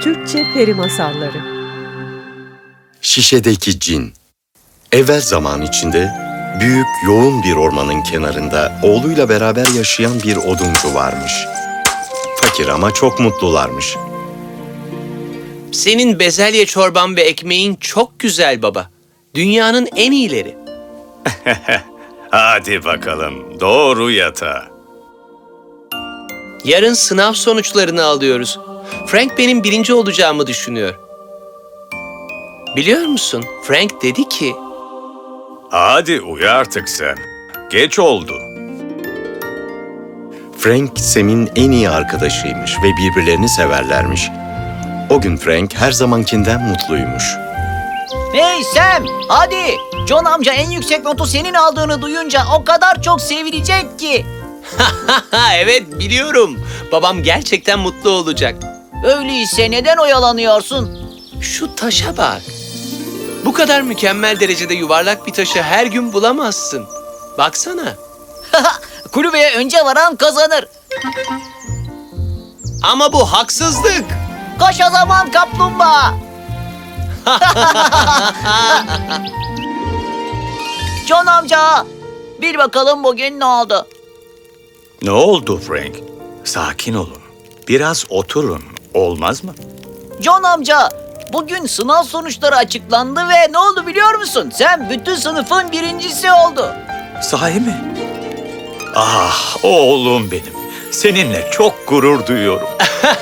Türkçe Peri Masalları Şişedeki Cin Evvel zaman içinde büyük yoğun bir ormanın kenarında oğluyla beraber yaşayan bir oduncu varmış. Fakir ama çok mutlularmış. Senin bezelye çorban ve ekmeğin çok güzel baba. Dünyanın en iyileri. Hadi bakalım doğru yatağa. Yarın sınav sonuçlarını alıyoruz. Frank benim birinci olacağımı düşünüyor. Biliyor musun? Frank dedi ki... Hadi uyu artık sen. Geç oldu. Frank Sam'in en iyi arkadaşıymış ve birbirlerini severlermiş. O gün Frank her zamankinden mutluymuş. Hey Sam, hadi. John amca en yüksek notu senin aldığını duyunca o kadar çok sevinecek ki. Evet biliyorum. Babam gerçekten mutlu olacak. Öyleyse neden oyalanıyorsun? Şu taşa bak. Bu kadar mükemmel derecede yuvarlak bir taşı her gün bulamazsın. Baksana. Kulübeye önce varan kazanır. Ama bu haksızlık. Koş o zaman kaplumbağa. John amca, bir bakalım bugün ne oldu? Ne oldu Frank? Sakin olun. Biraz oturun. Olmaz mı? John amca, bugün sınav sonuçları açıklandı ve ne oldu biliyor musun? Sen bütün sınıfın birincisi oldu. Sahi mi? Ah oğlum benim. Seninle çok gurur duyuyorum.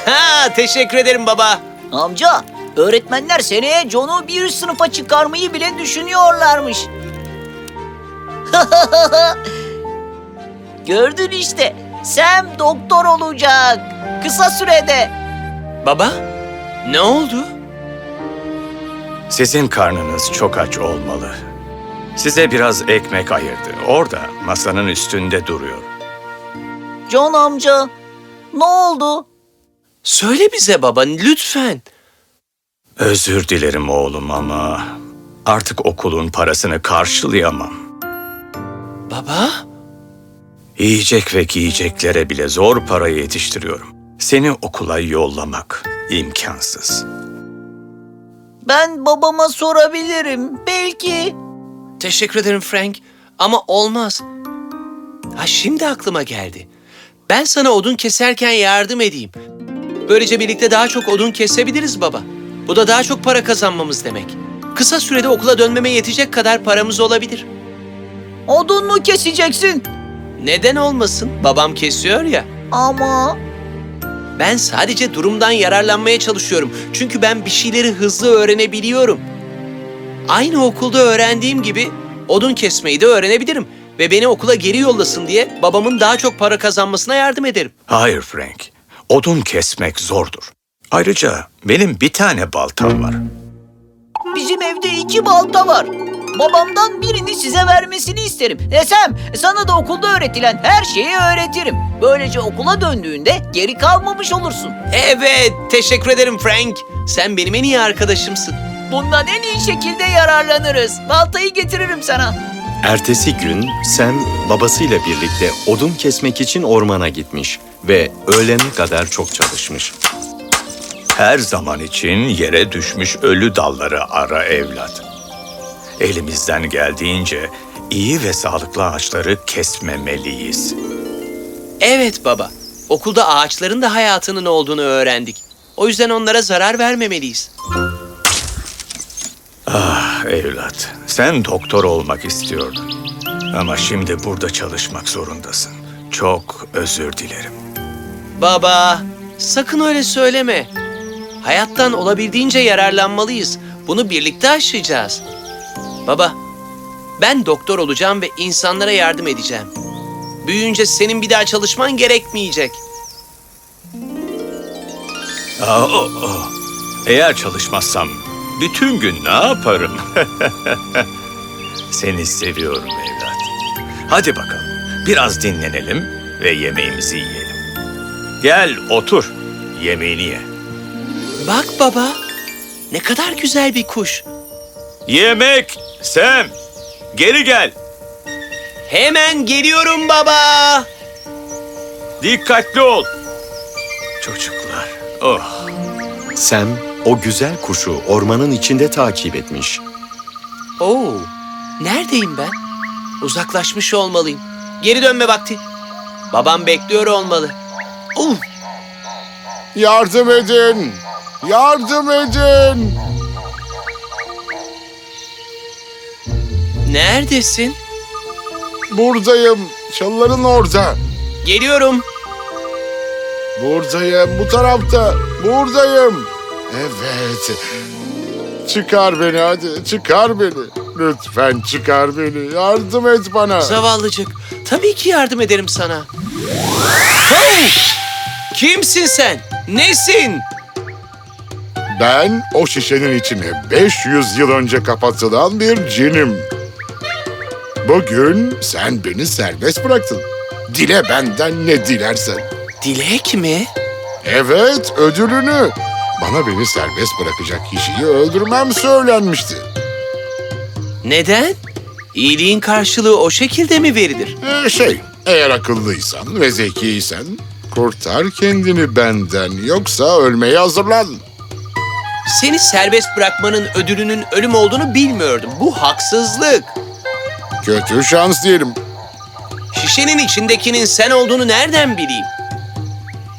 Teşekkür ederim baba. Amca, öğretmenler seneye John'u bir üst sınıfa çıkarmayı bile düşünüyorlarmış. Gördün işte, Sam doktor olacak. Kısa sürede. Baba, ne oldu? Sizin karnınız çok aç olmalı. Size biraz ekmek ayırdı. Orada masanın üstünde duruyor. John amca, ne oldu? Söyle bize baba, lütfen. Özür dilerim oğlum ama artık okulun parasını karşılayamam. Baba? Yiyecek ve giyeceklere bile zor para yetiştiriyorum. Seni okula yollamak imkansız. Ben babama sorabilirim. Belki. Teşekkür ederim Frank ama olmaz. Ha şimdi aklıma geldi. Ben sana odun keserken yardım edeyim. Böylece birlikte daha çok odun kesebiliriz baba. Bu da daha çok para kazanmamız demek. Kısa sürede okula dönmeme yetecek kadar paramız olabilir. Odun mu keseceksin? Neden olmasın? Babam kesiyor ya. Ama Ben sadece durumdan yararlanmaya çalışıyorum. Çünkü ben bir şeyleri hızlı öğrenebiliyorum. Aynı okulda öğrendiğim gibi odun kesmeyi de öğrenebilirim. Ve beni okula geri yollasın diye babamın daha çok para kazanmasına yardım ederim. Hayır Frank, odun kesmek zordur. Ayrıca benim bir tane baltam var. bizim evde iki balta var. Babamdan birini size vermesini isterim. Desem sana da okulda öğretilen her şeyi öğretirim. Böylece okula döndüğünde geri kalmamış olursun. Evet, teşekkür ederim Frank. Sen benim en iyi arkadaşımsın. Bundan en iyi şekilde yararlanırız. Baltayı getiririm sana. Ertesi gün Sam babasıyla birlikte odun kesmek için ormana gitmiş ve öğlene kadar çok çalışmış. Her zaman için yere düşmüş ölü dalları ara evlat. Elimizden geldiğince iyi ve sağlıklı ağaçları kesmemeliyiz. Evet baba. Okulda ağaçların da hayatının olduğunu öğrendik. O yüzden onlara zarar vermemeliyiz. Ah evlat, sen doktor olmak istiyordun. Ama şimdi burada çalışmak zorundasın. Çok özür dilerim. Baba, sakın öyle söyleme. Hayattan olabildiğince yararlanmalıyız. Bunu birlikte aşacağız. Baba, ben doktor olacağım ve insanlara yardım edeceğim. Büyüyünce senin bir daha çalışman gerekmeyecek. Aa, o- o. Eğer çalışmazsam bütün gün ne yaparım? Seni seviyorum evlat. Hadi bakalım, biraz dinlenelim ve yemeğimizi yiyelim. Gel otur, yemeğini ye. Bak baba, ne kadar güzel bir kuş. Yemek, Sam, geri gel. Hemen geliyorum baba. Dikkatli ol. Çocuklar, oh. Sam o güzel kuşu ormanın içinde takip etmiş. Oo, neredeyim ben? Uzaklaşmış olmalıyım. Geri dönme vakti. Babam bekliyor olmalı. Uf, Yardım edin! Yardım edin! Neredesin? Buradayım. Çalıların orada. Geliyorum. Buradayım. Bu tarafta. Buradayım. Evet. Çıkar beni hadi. Çıkar beni. Lütfen çıkar beni. Yardım et bana. Zavallıcık. Tabii ki yardım ederim sana. Hey! Kimsin sen? Nesin? Ben o şişenin içine 500 yıl önce kapatılan bir cinim. Bugün sen beni serbest bıraktın. Dile benden ne dilersen. Dilek mi? Evet, ödülünü. Bana beni serbest bırakacak kişiyi öldürmem söylenmişti. Neden? İyiliğin karşılığı o şekilde mi verilir? Ee, şey, eğer akıllıysan ve zekiysen kurtar kendini benden yoksa ölmeye hazırlan. Seni serbest bırakmanın ödülünün ölüm olduğunu bilmiyordum. Bu haksızlık. Kötü şans diyelim. Şişenin içindekinin sen olduğunu nereden bileyim?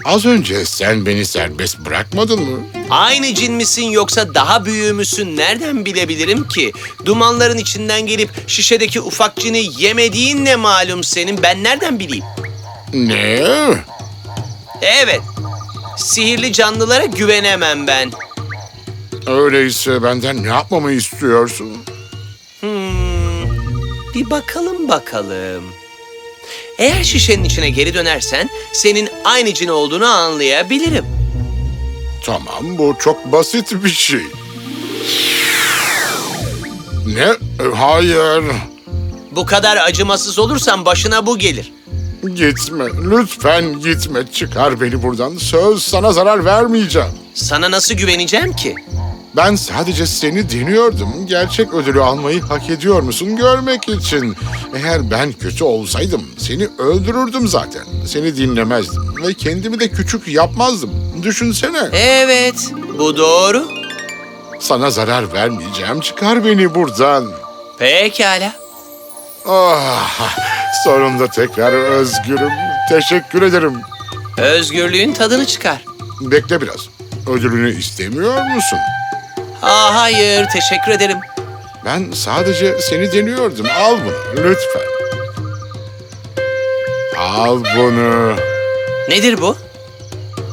Az önce sen beni serbest bırakmadın mı? Aynı cin misin yoksa daha büyüğü müsün nereden bilebilirim ki? Dumanların içinden gelip şişedeki ufak cini yemediğin ne malum senin ben nereden bileyim? Ne? Evet, sihirli canlılara güvenemem ben. Öyleyse benden ne yapmamı istiyorsun? Bir bakalım bakalım. Eğer şişenin içine geri dönersen senin aynı cin olduğunu anlayabilirim. Tamam, bu çok basit bir şey. Ne? E, Hayır. Bu kadar acımasız olursan başına bu gelir. Gitme, lütfen gitme. Çıkar beni buradan. Söz sana zarar vermeyeceğim. Sana nasıl güveneceğim ki? Ben sadece seni deniyordum. Gerçek ödülü almayı hak ediyor musun görmek için. Eğer ben kötü olsaydım seni öldürürdüm zaten. Seni dinlemezdim ve kendimi de küçük yapmazdım. Düşünsene. Evet, bu doğru. Sana zarar vermeyeceğim. Çıkar beni buradan. Pekala. Ah, sonunda tekrar özgürüm. Teşekkür ederim. Özgürlüğün tadını çıkar. Bekle biraz. Ödülünü istemiyor musun? Aa, hayır, teşekkür ederim. Ben sadece seni deniyordum. Al bunu lütfen. Al bunu. Nedir bu?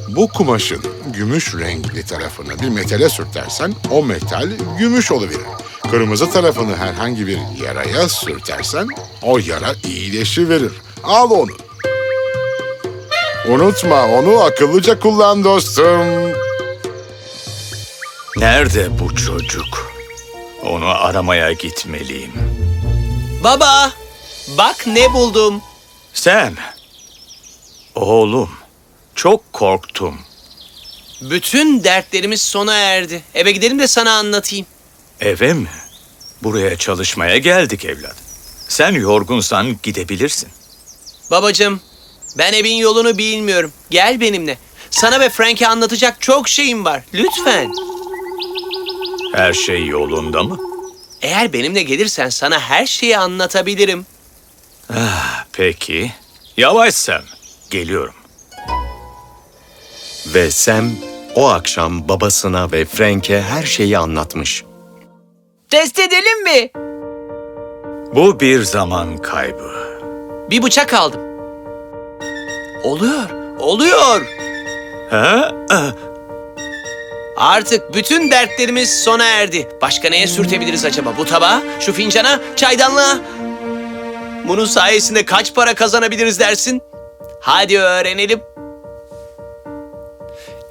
Bu kumaşın gümüş renkli tarafını bir metale sürtersen o metal gümüş oluverir. Kırmızı tarafını herhangi bir yaraya sürtersen o yara iyileşiverir. Al onu. Unutma onu akıllıca kullan dostum. Nerede bu çocuk? Onu aramaya gitmeliyim. Baba, bak ne buldum. Sam. Oğlum. Çok korktum. Bütün dertlerimiz sona erdi. Eve gidelim de sana anlatayım. Eve mi? Buraya çalışmaya geldik evlat. Sen yorgunsan gidebilirsin. Babacığım, ben evin yolunu bilmiyorum. Gel benimle. Sana ve Frank'e anlatacak çok şeyim var. Lütfen. Her şey yolunda mı? Eğer benimle gelirsen sana her şeyi anlatabilirim. Peki. Yavaş Sam. Geliyorum. Ve Sam o akşam babasına ve Frank'e her şeyi anlatmış. Test edelim mi? Bu bir zaman kaybı. Bir bıçak aldım. Oluyor, oluyor. Ha? Ah, Artık bütün dertlerimiz sona erdi. Başka neye sürtebiliriz acaba? Bu tabağa, şu fincana, çaydanlığa. Bunun sayesinde kaç para kazanabiliriz dersin? Hadi öğrenelim.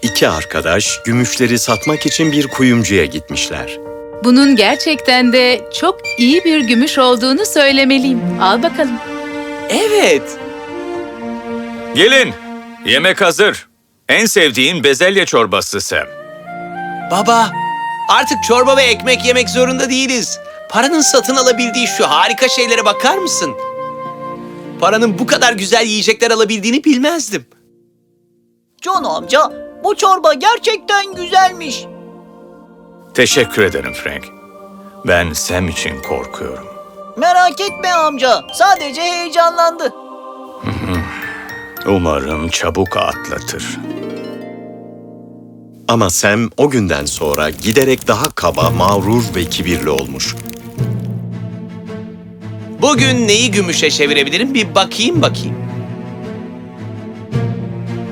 İki arkadaş gümüşleri satmak için bir kuyumcuya gitmişler. Bunun gerçekten de çok iyi bir gümüş olduğunu söylemeliyim. Al bakalım. Evet. Gelin. Yemek hazır. En sevdiğin bezelye çorbası Sam. Baba, artık çorba ve ekmek yemek zorunda değiliz. Paranın satın alabildiği şu harika şeylere bakar mısın? Paranın bu kadar güzel yiyecekler alabildiğini bilmezdim. John amca Bu çorba gerçekten güzelmiş. Teşekkür ederim Frank. Ben Sam için korkuyorum. Merak etme amca. Sadece heyecanlandı. Umarım çabuk atlatır. Ama Sam o günden sonra giderek daha kaba, mağrur ve kibirli olmuş. Bugün neyi gümüşe çevirebilirim bir bakayım bakayım.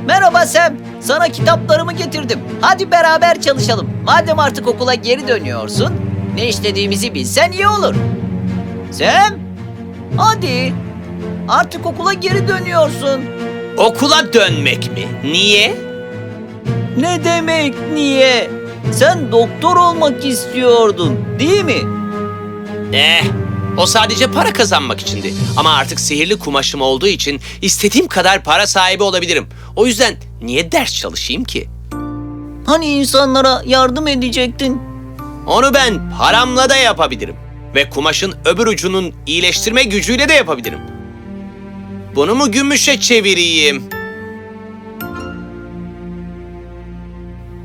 Merhaba Sam. Sana kitaplarımı getirdim. Hadi beraber çalışalım. Madem artık okula geri dönüyorsun, ne istediğimizi bilsen iyi olur. Sam, hadi. Artık okula geri dönüyorsun. Okula dönmek mi? Niye? Ne demek niye? Sen doktor olmak istiyordun, değil mi? Eh, o sadece para kazanmak içindi. Ama artık sihirli kumaşım olduğu için istediğim kadar para sahibi olabilirim. O yüzden niye ders çalışayım ki? Hani insanlara yardım edecektin? Onu ben paramla da yapabilirim. Ve kumaşın öbür ucunun iyileştirme gücüyle de yapabilirim. Bunu mu gümüşe çevireyim?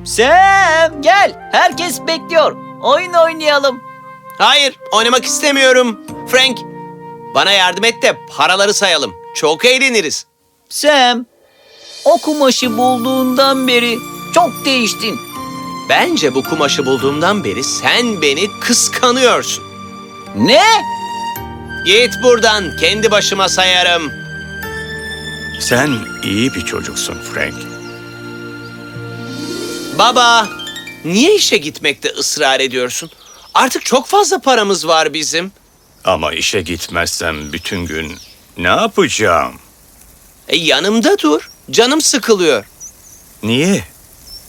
Sam, gel. Herkes bekliyor. Oyun oynayalım. Hayır, oynamak istemiyorum. Frank, bana yardım et de paraları sayalım. Çok eğleniriz. Sam, o kumaşı bulduğundan beri çok değiştin. Bence bu kumaşı bulduğumdan beri sen beni kıskanıyorsun. Ne? Git buradan, kendi başıma sayarım. Sen iyi bir çocuksun Frank. Baba, niye işe gitmekte ısrar ediyorsun? Artık çok fazla paramız var bizim. Ama işe gitmezsem bütün gün ne yapacağım? E, yanımda dur. Canım sıkılıyor. Niye?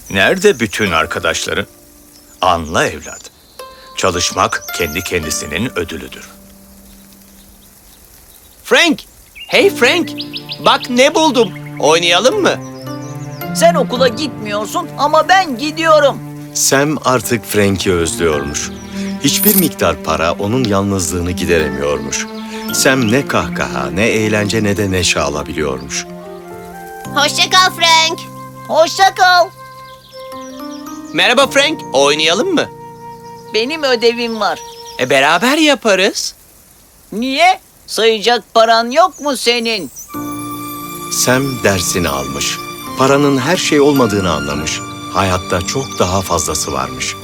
Nerede bütün arkadaşların? Anla evlat. Çalışmak kendi kendisinin ödülüdür. Frank, hey Frank. Bak ne buldum. Oynayalım mı? Sen okula gitmiyorsun ama ben gidiyorum. Sam artık Frank'i özlüyormuş. Hiçbir miktar para onun yalnızlığını gideremiyormuş. Sam ne kahkaha, ne eğlence ne de neşe alabiliyormuş. Hoşça kal Frank. Hoşça kal. Merhaba Frank, oynayalım mı? Benim ödevim var. E beraber yaparız. Niye? Sayacak paran yok mu senin? Sam dersini almış. Paranın her şey olmadığını anlamış. Hayatta çok daha fazlası varmış.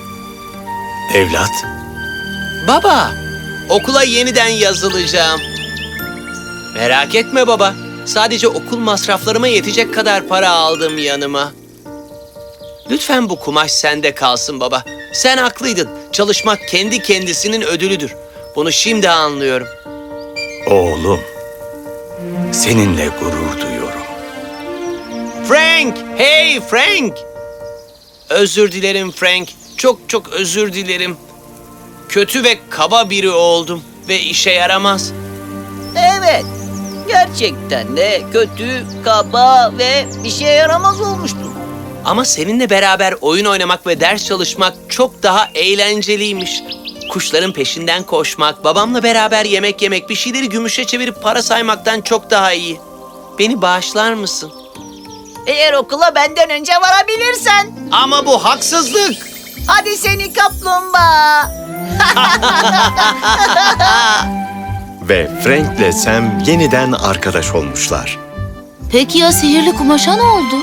Evlat, Baba, okula yeniden yazılacağım. Merak etme baba. Sadece okul masraflarıma yetecek kadar para aldım yanıma. Lütfen bu kumaş sende kalsın baba. Sen haklıydın. Çalışmak kendi kendisinin ödülüdür. Bunu şimdi anlıyorum. oğlum. Seninle gurur duyuyorum. Frank! Hey Frank! Özür dilerim Frank. Çok çok özür dilerim. Kötü ve kaba biri oldum ve işe yaramaz. Evet. Gerçekten de kötü, kaba ve işe yaramaz olmuştun. Ama seninle beraber oyun oynamak ve ders çalışmak çok daha eğlenceliymiş. Kuşların peşinden koşmak, babamla beraber yemek yemek, bir şeyleri gümüşe çevirip para saymaktan çok daha iyi. Beni bağışlar mısın? Eğer okula benden önce varabilirsen. Ama bu haksızlık. Hadi seni kaplumbağa. Ve Frank'le Sam yeniden arkadaş olmuşlar. Peki ya sihirli kumaşa ne oldu?